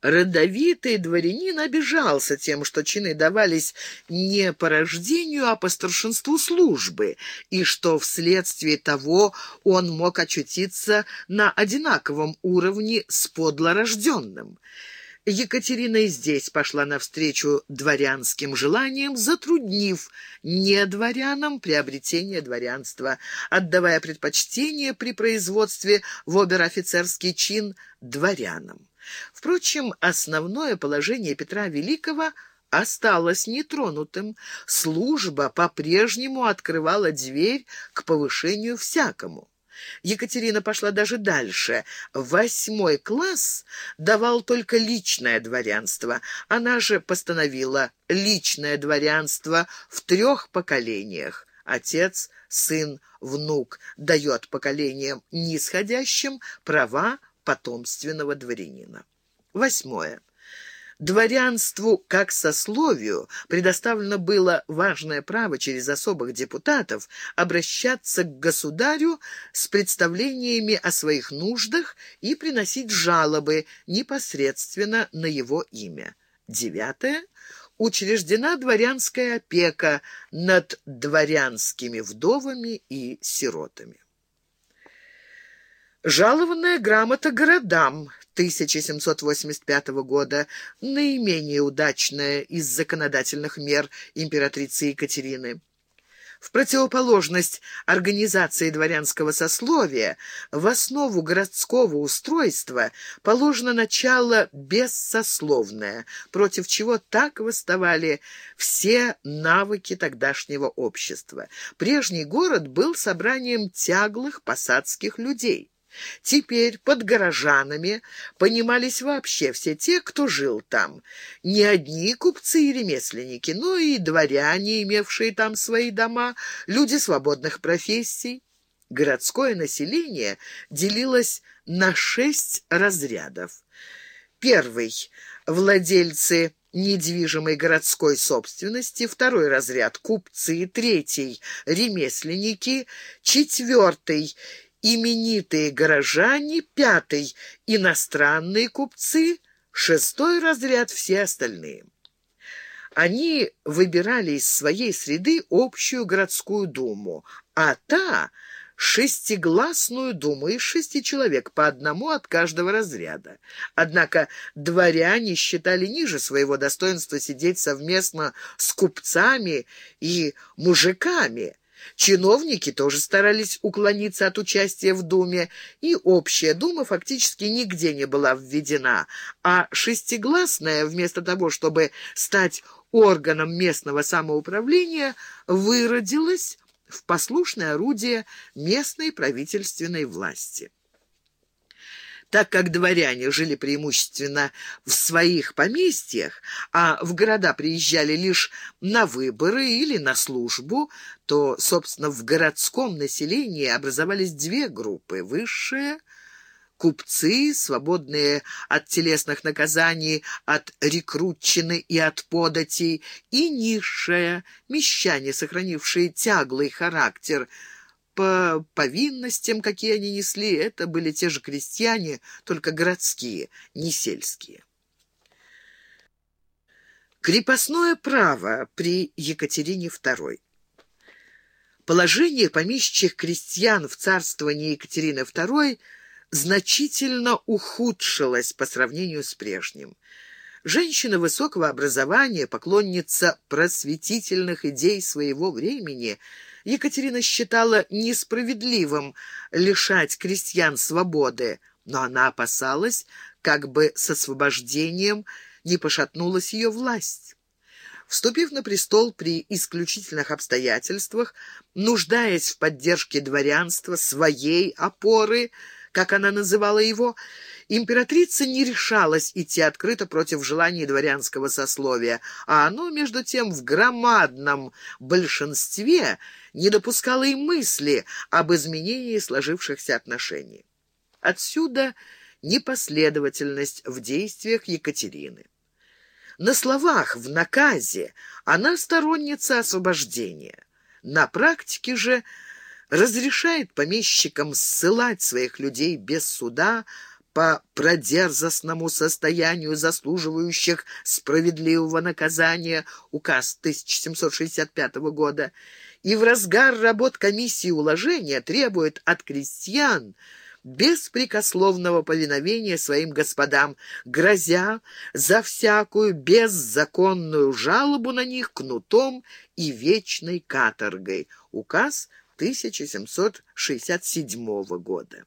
Родовитый дворянин обижался тем, что чины давались не по рождению, а по старшинству службы, и что вследствие того он мог очутиться на одинаковом уровне с подлорожденным. Екатерина и здесь пошла навстречу дворянским желаниям, затруднив не дворянам приобретение дворянства, отдавая предпочтение при производстве в обер-офицерский чин дворянам. Впрочем, основное положение Петра Великого осталось нетронутым. Служба по-прежнему открывала дверь к повышению всякому. Екатерина пошла даже дальше. Восьмой класс давал только личное дворянство. Она же постановила личное дворянство в трех поколениях. Отец, сын, внук дает поколениям нисходящим права потомственного дворянина. Восьмое. Дворянству как сословию предоставлено было важное право через особых депутатов обращаться к государю с представлениями о своих нуждах и приносить жалобы непосредственно на его имя. Девятое. Учреждена дворянская опека над дворянскими вдовами и сиротами. Жалованная грамота городам 1785 года, наименее удачная из законодательных мер императрицы Екатерины. В противоположность организации дворянского сословия в основу городского устройства положено начало бессословное, против чего так восставали все навыки тогдашнего общества. Прежний город был собранием тяглых посадских людей. Теперь под горожанами понимались вообще все те, кто жил там. Не одни купцы и ремесленники, но и дворяне, имевшие там свои дома, люди свободных профессий. Городское население делилось на шесть разрядов. Первый – владельцы недвижимой городской собственности, второй разряд – купцы, третий – ремесленники, четвертый – именитые горожане, пятый — иностранные купцы, шестой разряд — все остальные. Они выбирали из своей среды общую городскую думу, а та — шестигласную думу из шести человек, по одному от каждого разряда. Однако дворяне считали ниже своего достоинства сидеть совместно с купцами и мужиками — Чиновники тоже старались уклониться от участия в Думе, и общая Дума фактически нигде не была введена, а шестигласная, вместо того, чтобы стать органом местного самоуправления, выродилась в послушное орудие местной правительственной власти. Так как дворяне жили преимущественно в своих поместьях, а в города приезжали лишь на выборы или на службу, то, собственно, в городском населении образовались две группы – высшая купцы, свободные от телесных наказаний, от рекрутчины и от податей, и низшая, мещане, сохранившие тяглый характер – по повинностям, какие они несли, это были те же крестьяне, только городские, не сельские. Крепостное право при Екатерине II. Положение помещичьих крестьян в царствовании Екатерины II значительно ухудшилось по сравнению с прежним. Женщина высокого образования, поклонница просветительных идей своего времени – Екатерина считала несправедливым лишать крестьян свободы, но она опасалась, как бы с освобождением не пошатнулась ее власть. Вступив на престол при исключительных обстоятельствах, нуждаясь в поддержке дворянства, своей опоры – как она называла его, императрица не решалась идти открыто против желаний дворянского сословия, а оно, между тем, в громадном большинстве не допускало и мысли об изменении сложившихся отношений. Отсюда непоследовательность в действиях Екатерины. На словах, в наказе, она сторонница освобождения. На практике же разрешает помещикам ссылать своих людей без суда по продерзостному состоянию заслуживающих справедливого наказания, указ 1765 года, и в разгар работ комиссии уложения требует от крестьян беспрекословного повиновения своим господам, грозя за всякую беззаконную жалобу на них кнутом и вечной каторгой. Указ 1767 года.